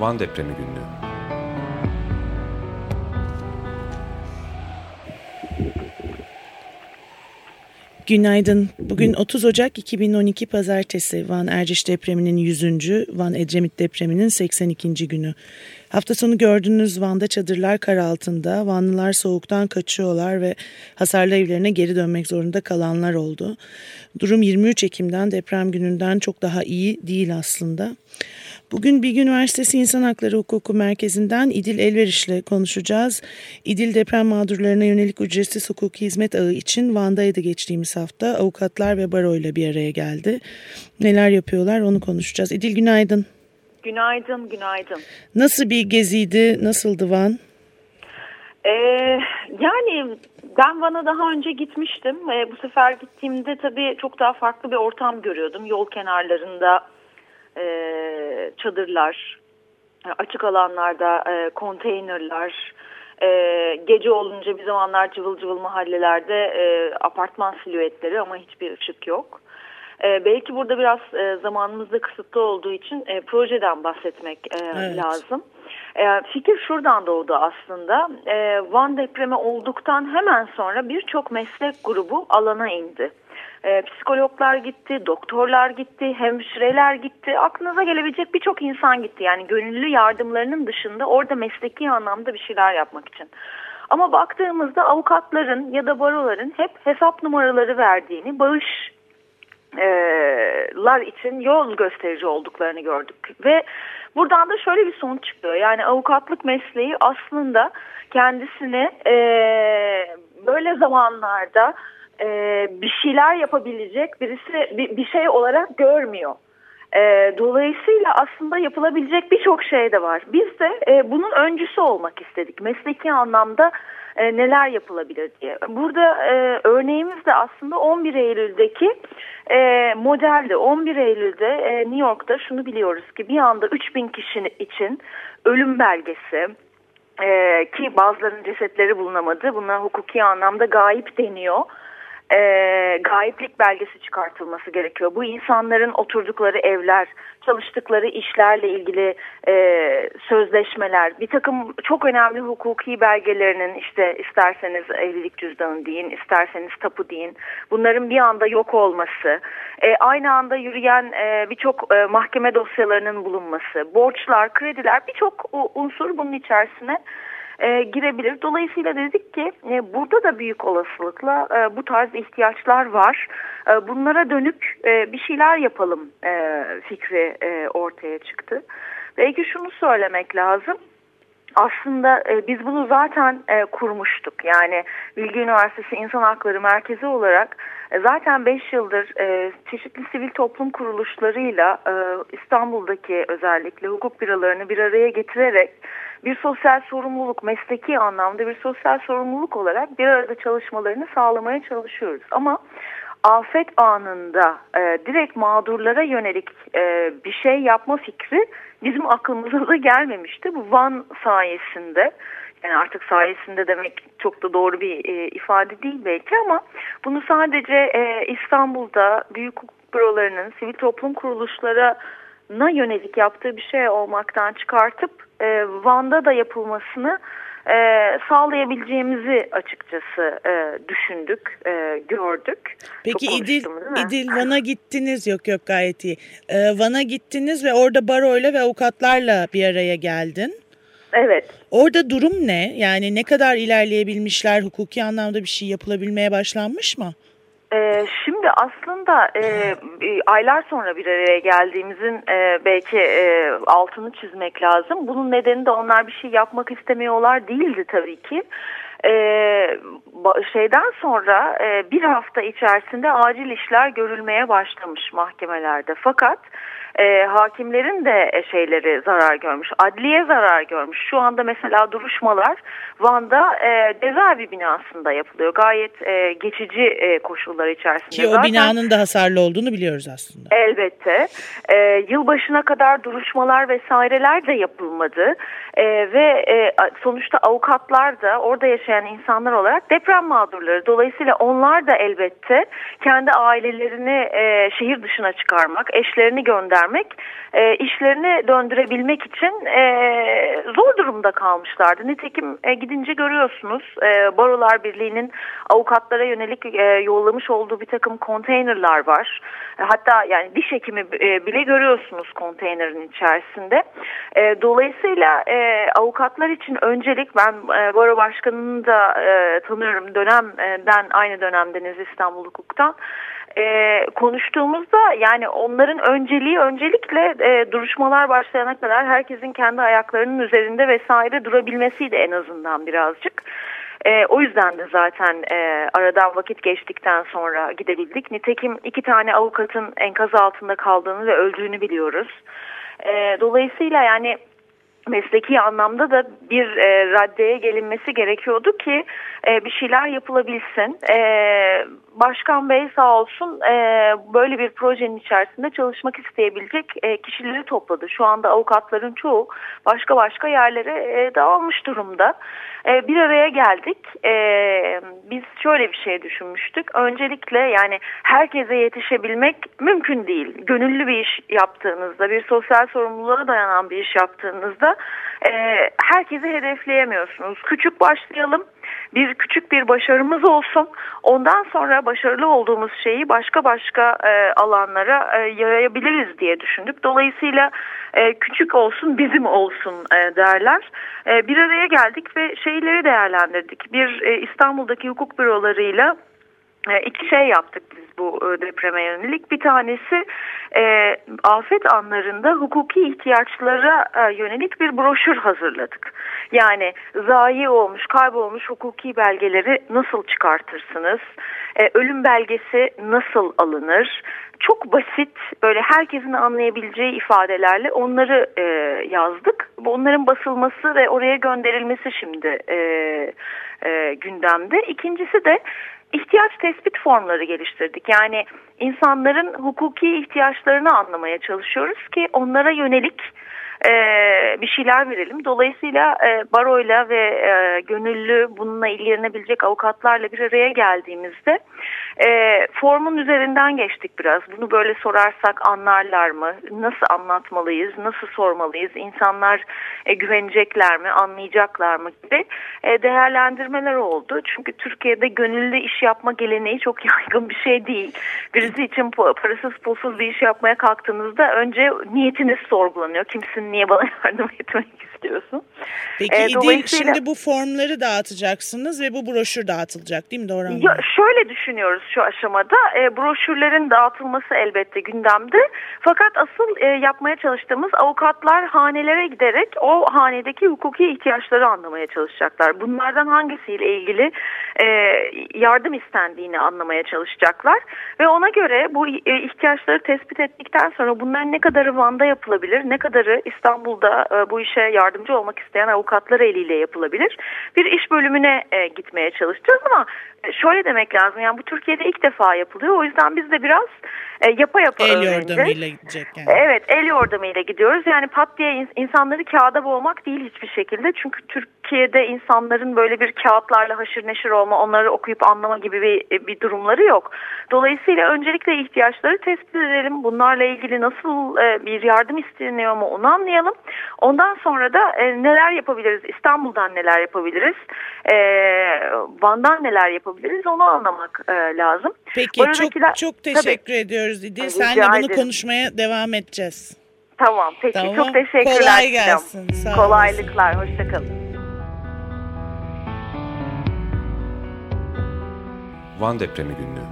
Van Depremi Günlüğü Günaydın. Bugün 30 Ocak 2012 Pazartesi Van Erciş depreminin 100. Van Edremit depreminin 82. günü. Hafta sonu gördüğünüz Van'da çadırlar kar altında. Vanlılar soğuktan kaçıyorlar ve hasarlı evlerine geri dönmek zorunda kalanlar oldu. Durum 23 Ekim'den deprem gününden çok daha iyi değil aslında. Bugün Bilgi Üniversitesi İnsan Hakları Hukuku Merkezi'nden İdil Elveriş'le konuşacağız. İdil deprem mağdurlarına yönelik ücretsiz hukuki hizmet ağı için Van'daydı geçtiğimiz hafta. Avukatlar ve baro ile bir araya geldi. Neler yapıyorlar onu konuşacağız. İdil günaydın. Günaydın, günaydın. Nasıl bir geziydi, nasıldı Van? Ee, yani ben Van'a daha önce gitmiştim. Ee, bu sefer gittiğimde tabii çok daha farklı bir ortam görüyordum. Yol kenarlarında e, çadırlar, açık alanlarda e, konteynerler, e, gece olunca bir zamanlar cıvıl cıvıl mahallelerde e, apartman silüetleri ama hiçbir ışık yok. E, belki burada biraz e, zamanımız da kısıtlı olduğu için e, projeden bahsetmek e, evet. lazım. E, fikir şuradan doğdu aslında. E, Van depremi olduktan hemen sonra birçok meslek grubu alana indi. E, psikologlar gitti, doktorlar gitti, hemşireler gitti. Aklınıza gelebilecek birçok insan gitti. Yani gönüllü yardımlarının dışında orada mesleki anlamda bir şeyler yapmak için. Ama baktığımızda avukatların ya da baroların hep hesap numaraları verdiğini, bağış lar için yol gösterici olduklarını gördük. Ve buradan da şöyle bir sonuç çıkıyor. Yani avukatlık mesleği aslında kendisini e, böyle zamanlarda e, bir şeyler yapabilecek birisi bir, bir şey olarak görmüyor. E, dolayısıyla aslında yapılabilecek birçok şey de var. Biz de e, bunun öncüsü olmak istedik. Mesleki anlamda e, neler yapılabilir diye. Burada e, örneğimiz de aslında 11 Eylül'deki e, modeldi. 11 Eylül'de e, New York'ta şunu biliyoruz ki bir anda 3000 kişi için ölüm belgesi, ee, ki bazılarının cesetleri bulunamadı. Buna hukuki anlamda gayip deniyor e, gayiplik belgesi çıkartılması gerekiyor. Bu insanların oturdukları evler, çalıştıkları işlerle ilgili e, sözleşmeler, bir takım çok önemli hukuki belgelerinin işte isterseniz evlilik cüzdanı deyin, isterseniz tapu deyin, bunların bir anda yok olması, e, aynı anda yürüyen e, birçok e, mahkeme dosyalarının bulunması, borçlar, krediler birçok unsur bunun içerisine e, girebilir. Dolayısıyla dedik ki e, burada da büyük olasılıkla e, bu tarz ihtiyaçlar var. E, bunlara dönük e, bir şeyler yapalım e, fikri e, ortaya çıktı. Belki şunu söylemek lazım aslında e, biz bunu zaten e, kurmuştuk. Yani Bilgi Üniversitesi İnsan Hakları Merkezi olarak e, zaten 5 yıldır e, çeşitli sivil toplum kuruluşlarıyla e, İstanbul'daki özellikle hukuk bürolarını bir araya getirerek bir sosyal sorumluluk, mesleki anlamda bir sosyal sorumluluk olarak bir arada çalışmalarını sağlamaya çalışıyoruz. Ama afet anında e, direkt mağdurlara yönelik e, bir şey yapma fikri bizim aklımıza da gelmemişti. Bu Van sayesinde yani artık sayesinde demek çok da doğru bir e, ifade değil belki ama bunu sadece e, İstanbul'da büyük hukuk bürolarının sivil toplum kuruluşlara na yönelik yaptığı bir şey olmaktan çıkartıp e, Van'da da yapılmasını e, sağlayabileceğimizi açıkçası e, düşündük, e, gördük. Peki İdil, İdil Van'a gittiniz, yok yok gayet iyi. E, Van'a gittiniz ve orada baroyla ve avukatlarla bir araya geldin. Evet. Orada durum ne? Yani ne kadar ilerleyebilmişler, hukuki anlamda bir şey yapılabilmeye başlanmış mı? Ee, şimdi aslında e, aylar sonra bir araya geldiğimizin e, belki e, altını çizmek lazım. Bunun nedeni de onlar bir şey yapmak istemiyorlar değildi tabii ki. E, şeyden sonra e, bir hafta içerisinde acil işler görülmeye başlamış mahkemelerde. Fakat e, hakimlerin de e, şeyleri zarar görmüş. Adliye zarar görmüş. Şu anda mesela duruşmalar Van'da e, cezaevi binasında yapılıyor. Gayet e, geçici e, koşullar içerisinde. Ki o Zaten, binanın da hasarlı olduğunu biliyoruz aslında. Elbette. E, yılbaşına kadar duruşmalar vesaireler de yapılmadı. E, ve e, sonuçta avukatlar da orada yaşayan insanlar olarak deprem mağdurları. Dolayısıyla onlar da elbette kendi ailelerini e, şehir dışına çıkarmak, eşlerini göndermek vermek e, işlerini döndürebilmek için e, zor durumda kalmışlardı. Nitekim e, gidince görüyorsunuz e, Barolar Birliği'nin avukatlara yönelik e, yollamış olduğu bir takım konteynerlar var. E, hatta yani diş hekimi e, bile görüyorsunuz konteynerin içerisinde. E, dolayısıyla e, avukatlar için öncelik ben e, Baro Başkanı'nı da e, tanıyorum dönemden aynı dönemdeniz İstanbul Hukuk'tan e, konuştuğumuzda yani onların önceliği öncelikle e, duruşmalar başlayana kadar herkesin kendi ayaklarının üzerinde vesaire durabilmesiydi en azından birazcık. E, o yüzden de zaten e, aradan vakit geçtikten sonra gidebildik. Nitekim iki tane avukatın enkaz altında kaldığını ve öldüğünü biliyoruz. E, dolayısıyla yani mesleki anlamda da bir e, raddeye gelinmesi gerekiyordu ki e, bir şeyler yapılabilsin. E, Başkan Bey sağ olsun e, böyle bir projenin içerisinde çalışmak isteyebilecek e, kişileri topladı. Şu anda avukatların çoğu başka başka yerlere e, dağılmış durumda. Bir araya geldik. Biz şöyle bir şey düşünmüştük. Öncelikle yani herkese yetişebilmek mümkün değil. Gönüllü bir iş yaptığınızda, bir sosyal sorumluluğa dayanan bir iş yaptığınızda e, herkesi hedefleyemiyorsunuz. Küçük başlayalım bir küçük bir başarımız olsun. Ondan sonra başarılı olduğumuz şeyi başka başka e, alanlara e, yayabiliriz diye düşündük. Dolayısıyla e, küçük olsun bizim olsun e, derler. E, bir araya geldik ve şeyleri değerlendirdik. Bir e, İstanbul'daki hukuk bürolarıyla iki şey yaptık biz bu e, depreme yönelik. Bir tanesi e, afet anlarında hukuki ihtiyaçlara e, yönelik bir broşür hazırladık. Yani zayi olmuş, kaybolmuş hukuki belgeleri nasıl çıkartırsınız? E, ölüm belgesi nasıl alınır? Çok basit, böyle herkesin anlayabileceği ifadelerle onları e, yazdık. Onların basılması ve oraya gönderilmesi şimdi e, e, gündemde. İkincisi de ihtiyaç tespit formları geliştirdik. Yani insanların hukuki ihtiyaçlarını anlamaya çalışıyoruz ki onlara yönelik e, bir şeyler verelim. Dolayısıyla e, baroyla ve e, gönüllü bununla ilgilenebilecek avukatlarla bir araya geldiğimizde e, formun üzerinden geçtik biraz. Bunu böyle sorarsak anlarlar mı? Nasıl anlatmalıyız? Nasıl sormalıyız? İnsanlar e, güvenecekler mi? Anlayacaklar mı? gibi e, değerlendirmeler oldu. Çünkü Türkiye'de gönüllü iş yapma geleneği çok yaygın bir şey değil. Birisi için parasız pulsuz bir iş yapmaya kalktığınızda önce niyetiniz sorgulanıyor. Kimsin niye bana yardım etmek istiyorsun? Peki ee, İdil şimdi bu formları dağıtacaksınız ve bu broşür dağıtılacak değil mi Doğru ya, Şöyle düşünüyoruz şu aşamada. E, broşürlerin dağıtılması elbette gündemde. Fakat asıl e, yapmaya çalıştığımız avukatlar hanelere giderek o hanedeki hukuki ihtiyaçları anlamaya çalışacaklar. Bunlardan hangisiyle ilgili e, yardım istendiğini anlamaya çalışacaklar. Ve ona göre bu e, ihtiyaçları tespit ettikten sonra bunların ne kadarı Van'da yapılabilir, ne kadarı İstanbul'da e, bu işe yardımcı olmak isteyen avukatlar eliyle yapılabilir. Bir iş bölümüne e, gitmeye çalışacağız ama şöyle demek lazım yani bu Türkiye'de ilk defa yapılıyor. O yüzden biz de biraz e, yapa yapa el öğreneceğiz. yordamıyla gidecek yani. Evet el yordamıyla gidiyoruz. Yani pat diye insanları kağıda boğmak değil hiçbir şekilde. Çünkü Türkiye'de insanların böyle bir kağıtlarla haşır neşir olma, onları okuyup anlama gibi bir, bir durumları yok. Dolayısıyla öncelikle ihtiyaçları tespit edelim. Bunlarla ilgili nasıl e, bir yardım isteniyor mu onu anlayalım. Ondan sonra da e, neler yapabiliriz? İstanbul'dan neler yapabiliriz? E, Van'dan neler yapabiliriz? Onu anlamak e, lazım. Peki çok, çok teşekkür tabii, ediyoruz İdil. Senle bunu ederim. konuşmaya devam edeceğiz. Tamam peki tamam. çok teşekkürler. Kolay gelsin. Sağ Kolaylıklar. Hoşçakalın. Van Depremi Günlüğü